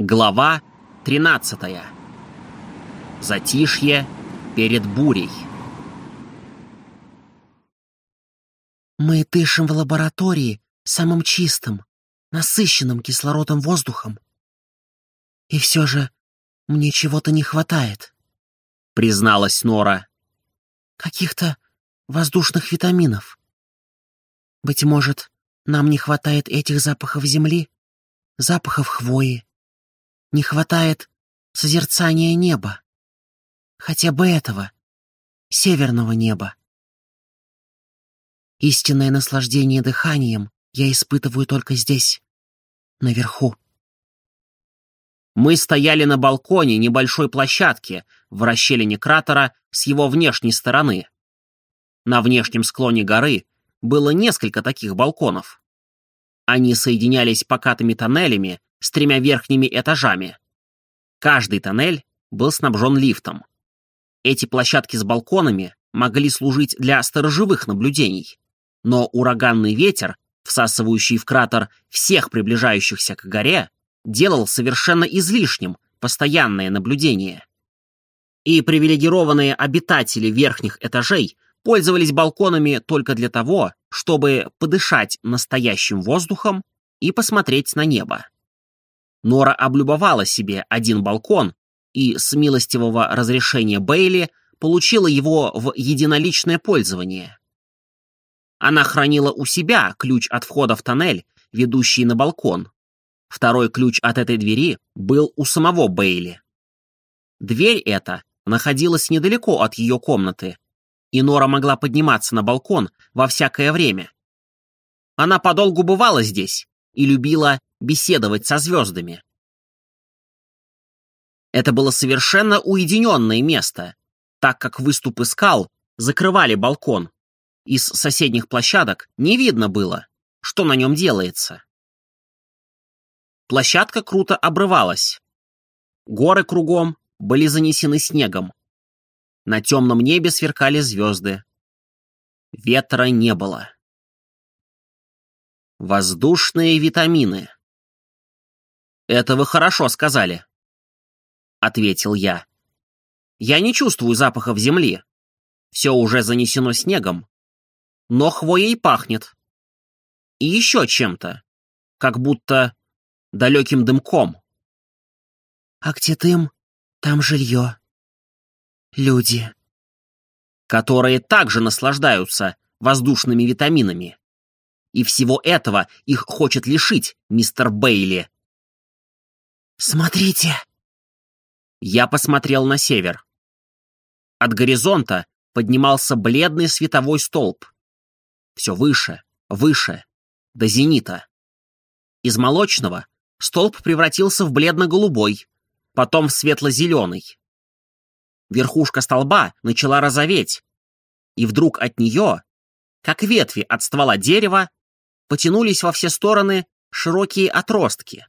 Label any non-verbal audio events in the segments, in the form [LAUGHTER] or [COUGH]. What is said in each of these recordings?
Глава 13. Затишье перед бурей. Мы дышим в лаборатории самым чистым, насыщенным кислородом воздухом. И все же мне чего-то не хватает, призналась Нора. Каких-то воздушных витаминов. Быть может, нам не хватает этих запахов земли, запахов хвои, не хватает созерцания неба. Хотя бы этого, северного неба. Истинное наслаждение дыханием я испытываю только здесь, наверху. Мы стояли на балконе небольшой площадки в расщелине кратера с его внешней стороны. На внешнем склоне горы было несколько таких балконов. Они соединялись покатыми тоннелями с тремя верхними этажами. Каждый тоннель был снабжен лифтом. Эти площадки с балконами могли служить для сторожевых наблюдений, но ураганный ветер, всасывающий в кратер всех приближающихся к горе, делал совершенно излишним постоянное наблюдение. И привилегированные обитатели верхних этажей пользовались балконами только для того, чтобы подышать настоящим воздухом и посмотреть на небо. Нора облюбовала себе один балкон и с милостивого разрешения Бейли получила его в единоличное пользование. Она хранила у себя ключ от входа в тоннель, ведущий на балкон. Второй ключ от этой двери был у самого Бейли. Дверь эта находилась недалеко от ее комнаты, и Нора могла подниматься на балкон во всякое время. Она подолгу бывала здесь и любила беседовать со звездами. Это было совершенно уединенное место, так как выступы скал закрывали балкон. Из соседних площадок не видно было, что на нем делается. Площадка круто обрывалась. Горы кругом были занесены снегом. На темном небе сверкали звезды. Ветра не было. Воздушные витамины. «Это вы хорошо сказали», — ответил я. «Я не чувствую запахов земли. Все уже занесено снегом. Но хвоей пахнет. И еще чем-то, как будто далеким дымком». «А где дым, там жилье. Люди». «Которые также наслаждаются воздушными витаминами. И всего этого их хочет лишить мистер Бейли». «Смотрите!» Я посмотрел на север. От горизонта поднимался бледный световой столб. Все выше, выше, до зенита. Из молочного столб превратился в бледно-голубой, потом в светло-зеленый. Верхушка столба начала розоветь, и вдруг от нее, как ветви от ствола дерева, потянулись во все стороны широкие отростки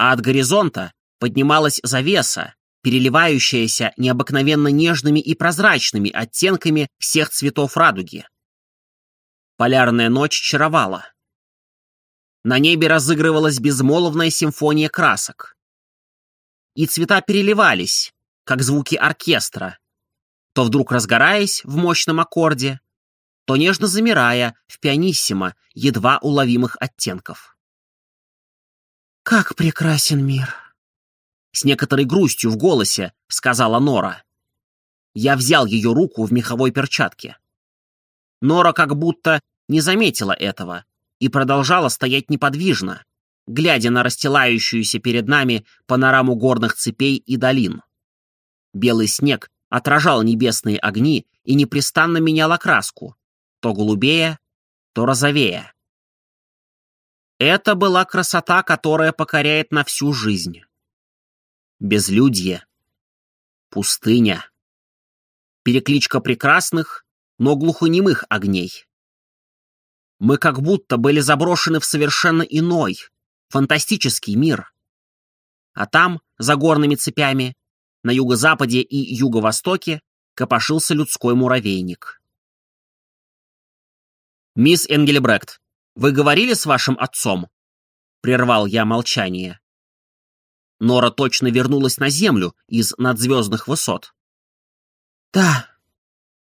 а от горизонта поднималась завеса, переливающаяся необыкновенно нежными и прозрачными оттенками всех цветов радуги. Полярная ночь чаровала. На небе разыгрывалась безмолвная симфония красок. И цвета переливались, как звуки оркестра, то вдруг разгораясь в мощном аккорде, то нежно замирая в пианиссимо едва уловимых оттенков. «Как прекрасен мир!» С некоторой грустью в голосе сказала Нора. Я взял ее руку в меховой перчатке. Нора как будто не заметила этого и продолжала стоять неподвижно, глядя на расстилающуюся перед нами панораму горных цепей и долин. Белый снег отражал небесные огни и непрестанно менял окраску, то голубее, то розовее. Это была красота, которая покоряет на всю жизнь. Безлюдье. Пустыня. Перекличка прекрасных, но глухонемых огней. Мы как будто были заброшены в совершенно иной, фантастический мир. А там, за горными цепями, на юго-западе и юго-востоке, копошился людской муравейник. «Мисс Энгельбрект, вы говорили с вашим отцом?» Прервал я молчание. Нора точно вернулась на Землю из надзвездных высот. «Да,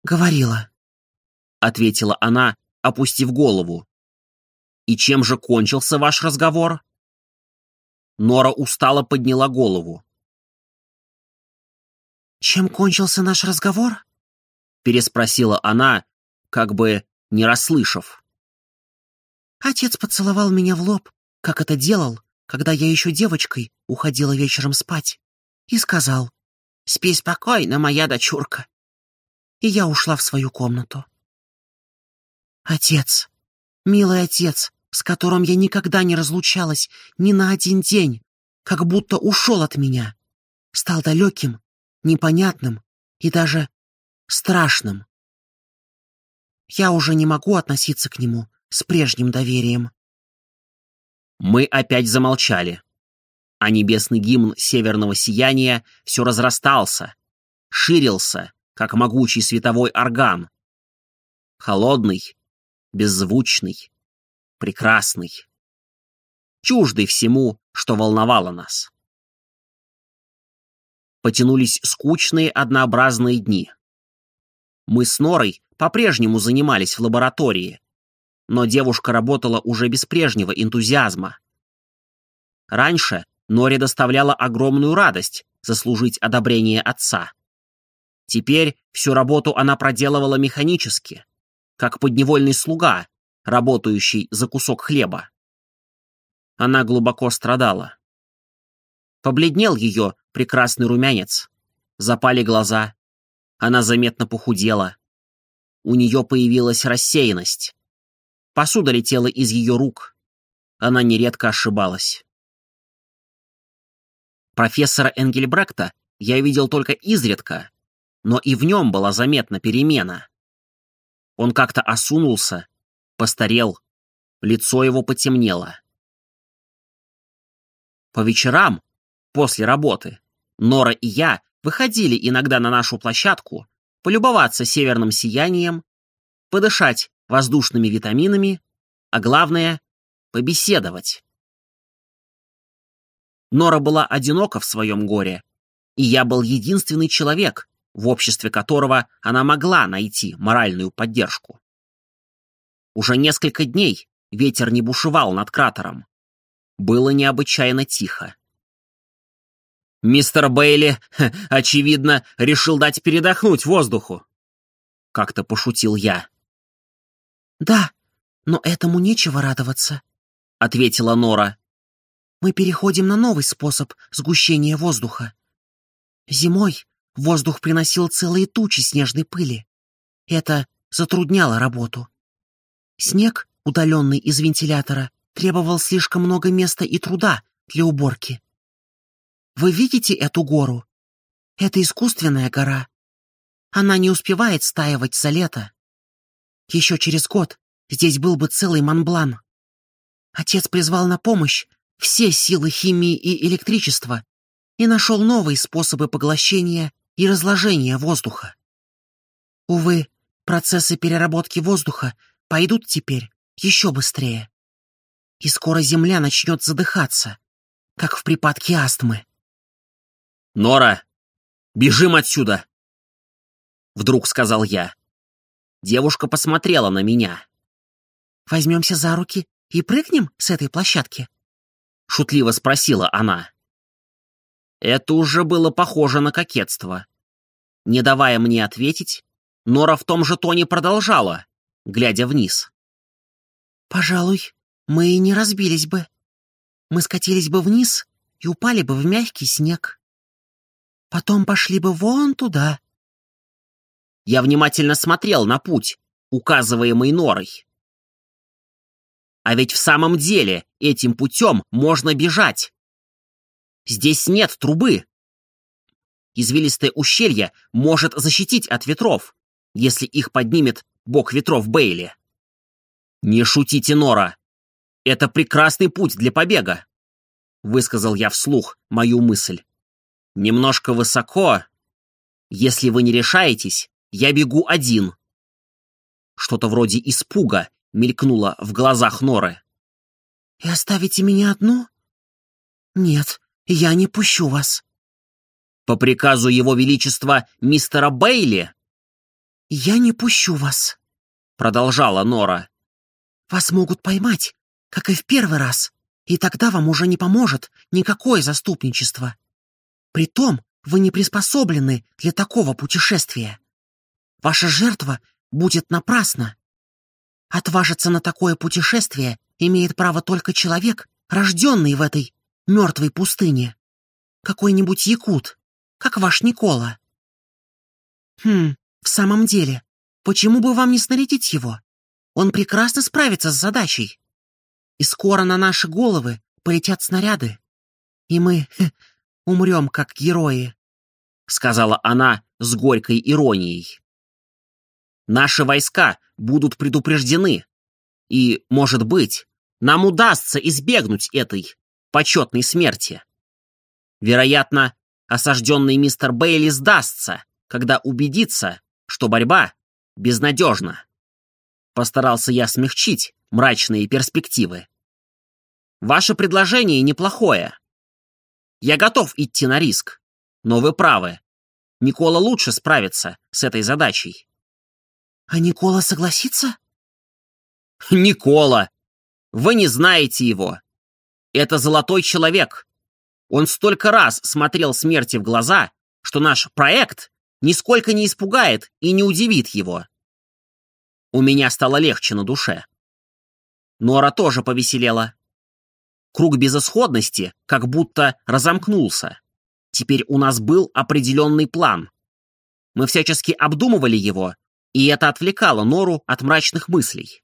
говорила», — ответила она, опустив голову. «И чем же кончился ваш разговор?» Нора устало подняла голову. «Чем кончился наш разговор?» — переспросила она, как бы не расслышав. Отец поцеловал меня в лоб, как это делал, когда я еще девочкой уходила вечером спать, и сказал «Спи спокойно, моя дочурка». И я ушла в свою комнату. Отец, милый отец, с которым я никогда не разлучалась ни на один день, как будто ушел от меня, стал далеким, непонятным и даже страшным. Я уже не могу относиться к нему с прежним доверием. Мы опять замолчали, а небесный гимн северного сияния все разрастался, ширился, как могучий световой орган. Холодный, беззвучный, прекрасный, чуждый всему, что волновало нас. Потянулись скучные однообразные дни. Мы с Норой по-прежнему занимались в лаборатории, но девушка работала уже без прежнего энтузиазма. Раньше Норе доставляла огромную радость заслужить одобрение отца. Теперь всю работу она проделывала механически, как подневольный слуга, работающий за кусок хлеба. Она глубоко страдала. Побледнел ее прекрасный румянец, запали глаза, она заметно похудела. У нее появилась рассеянность. Посуда летела из ее рук. Она нередко ошибалась. Профессора Энгельбректа я видел только изредка, но и в нем была заметна перемена. Он как-то осунулся, постарел, лицо его потемнело. По вечерам, после работы, Нора и я выходили иногда на нашу площадку, полюбоваться северным сиянием, подышать воздушными витаминами, а главное — побеседовать. Нора была одинока в своем горе, и я был единственный человек, в обществе которого она могла найти моральную поддержку. Уже несколько дней ветер не бушевал над кратером. Было необычайно тихо. Мистер Бейли, [LAUGHS] очевидно, решил дать передохнуть воздуху. Как-то пошутил я. «Да, но этому нечего радоваться», — ответила Нора. «Мы переходим на новый способ сгущения воздуха. Зимой воздух приносил целые тучи снежной пыли. Это затрудняло работу. Снег, удаленный из вентилятора, требовал слишком много места и труда для уборки. Вы видите эту гору? Это искусственная гора. Она не успевает стаивать за лето. Еще через год здесь был бы целый Монблан. Отец призвал на помощь все силы химии и электричества и нашел новые способы поглощения и разложения воздуха. Увы, процессы переработки воздуха пойдут теперь еще быстрее. И скоро Земля начнет задыхаться, как в припадке астмы. «Нора, бежим отсюда!» Вдруг сказал я. Девушка посмотрела на меня. «Возьмемся за руки и прыгнем с этой площадки?» Шутливо спросила она. Это уже было похоже на кокетство. Не давая мне ответить, Нора в том же тоне продолжала, глядя вниз. «Пожалуй, мы и не разбились бы. Мы скатились бы вниз и упали бы в мягкий снег. Потом пошли бы вон туда, я внимательно смотрел на путь, указываемый норой. А ведь в самом деле этим путем можно бежать. Здесь нет трубы. Извилистое ущелье может защитить от ветров, если их поднимет бог ветров Бейли. Не шутите, Нора. Это прекрасный путь для побега. Высказал я вслух мою мысль. Немножко высоко. Если вы не решаетесь, я бегу один. Что-то вроде испуга мелькнуло в глазах Норы. «И оставите меня одну?» «Нет, Я не пущу вас. По приказу его величества мистера Бейли? Я не пущу вас, продолжала Нора. Вас могут поймать, как и в первый раз, и тогда вам уже не поможет никакое заступничество. Притом вы не приспособлены для такого путешествия. Ваша жертва будет напрасна. Отважиться на такое путешествие имеет право только человек, рожденный в этой мертвой пустыне. Какой-нибудь якут, как ваш Никола. Хм, в самом деле, почему бы вам не снарядить его? Он прекрасно справится с задачей. И скоро на наши головы полетят снаряды. И мы хе, [LAUGHS] умрем, как герои», — сказала она с горькой иронией. «Наши войска будут предупреждены, и, может быть, нам удастся избегнуть этой почетной смерти. Вероятно, осажденный мистер Бейли сдастся, когда убедится, что борьба безнадежна. Постарался я смягчить мрачные перспективы. Ваше предложение неплохое. Я готов идти на риск, но вы правы. Никола лучше справится с этой задачей. А Никола согласится? [LAUGHS] Никола! Вы не знаете его. Это золотой человек. Он столько раз смотрел смерти в глаза, что наш проект нисколько не испугает и не удивит его. У меня стало легче на душе. Нора тоже повеселела. Круг безысходности как будто разомкнулся. Теперь у нас был определенный план. Мы всячески обдумывали его, и это отвлекало Нору от мрачных мыслей.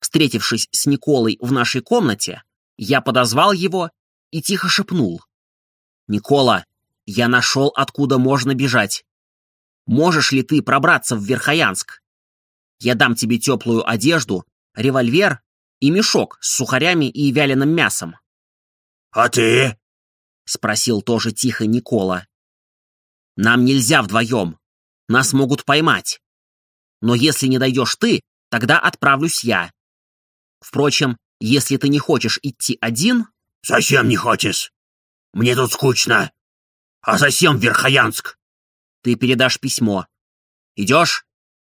Встретившись с Николой в нашей комнате, я подозвал его и тихо шепнул. «Никола, я нашел, откуда можно бежать. Можешь ли ты пробраться в Верхоянск? Я дам тебе теплую одежду, револьвер и мешок с сухарями и вяленым мясом». «А ты?» — спросил тоже тихо Никола. «Нам нельзя вдвоем. Нас могут поймать. Но если не дойдешь ты, тогда отправлюсь я. Впрочем, если ты не хочешь идти один...» «Совсем не хочешь. Мне тут скучно. А совсем в Верхоянск». «Ты передашь письмо. Идешь?»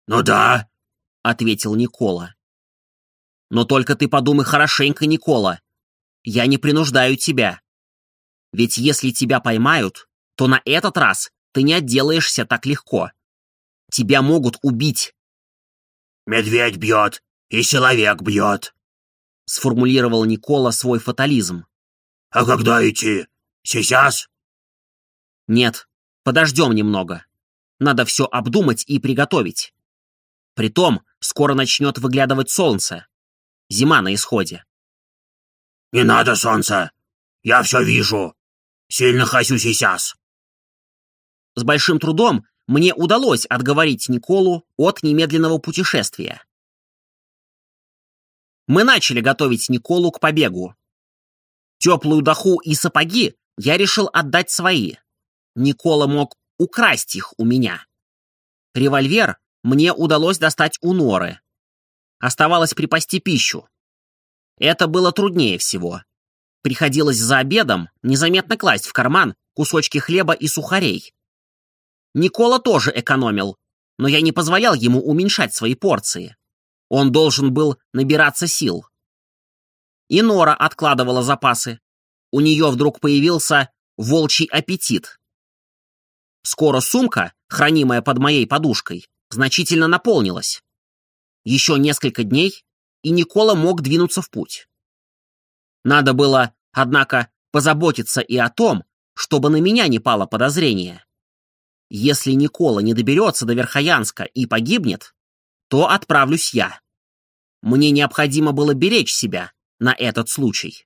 «Ну да», — ответил Никола. «Но только ты подумай хорошенько, Никола. Я не принуждаю тебя. Ведь если тебя поймают, то на этот раз ты не отделаешься так легко. Тебя могут убить». «Медведь бьет, и человек бьет», — сформулировал Никола свой фатализм. «А когда идти? Сейчас?» «Нет, подождем немного. Надо все обдумать и приготовить. Притом, скоро начнет выглядывать солнце. Зима на исходе». «Не надо солнца. Я все вижу. Сильно хочу сейчас». С большим трудом мне удалось отговорить Николу от немедленного путешествия мы начали готовить Николу к побегу. Теплую доху и сапоги я решил отдать свои. Никола мог украсть их у меня. Револьвер мне удалось достать у Норы. Оставалось припасти пищу. Это было труднее всего. Приходилось за обедом незаметно класть в карман кусочки хлеба и сухарей. Никола тоже экономил, но я не позволял ему уменьшать свои порции. Он должен был набираться сил. И Нора откладывала запасы. У нее вдруг появился волчий аппетит. Скоро сумка, хранимая под моей подушкой, значительно наполнилась. Еще несколько дней, и Никола мог двинуться в путь. Надо было, однако, позаботиться и о том, чтобы на меня не пало подозрение. Если Никола не доберется до Верхоянска и погибнет, то отправлюсь я. Мне необходимо было беречь себя на этот случай.